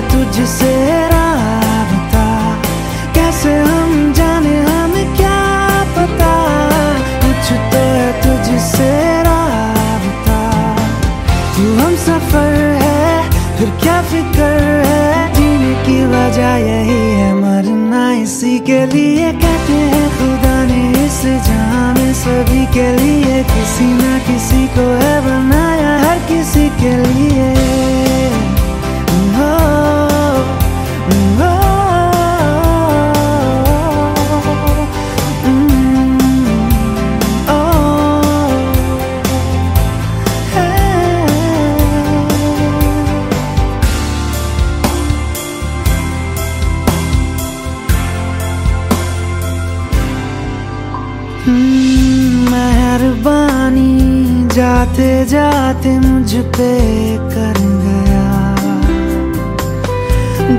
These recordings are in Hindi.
तुझसे राबता। कैसे हम जाने, हमें क्या पता? कुछ तो है तुझसे राबता। तू हम सफ़र है, फिर क्या फ़िक्र है? जीने की वजह यही है, मरना इसी के लिए कहते हैं। खुदा ने इस जहाँ में सभी के लिए किसी ना किसी को है मेहरबानी जाते जाते मुझ पे कर गया।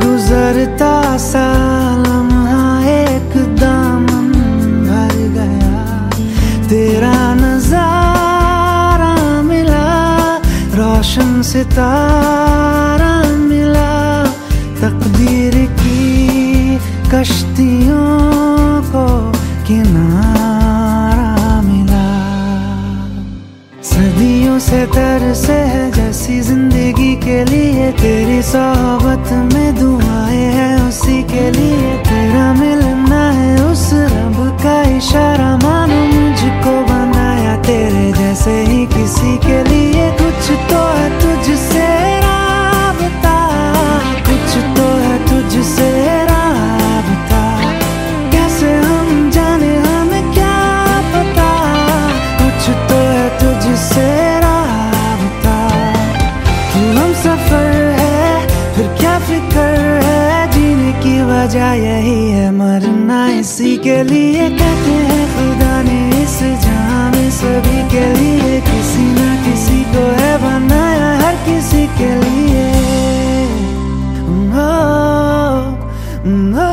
गुजरता सा लम्हा एक दामन भर गया। तेरा नज़ारा मिला, रोशन सितारा मिला। तकदीर की कश्तियों को किनारा से तरसे है जैसी ज़िंदगी के लिए तेरी सोहबत में दुआएँ हैं उसी के लिए तेरा मिलना वजह यही है मरना इसी के लिए कहते हैं खुदा ने इस जान सभी के लिए किसी ना किसी को है बनाया हर किसी के लिए। ओ, ओ,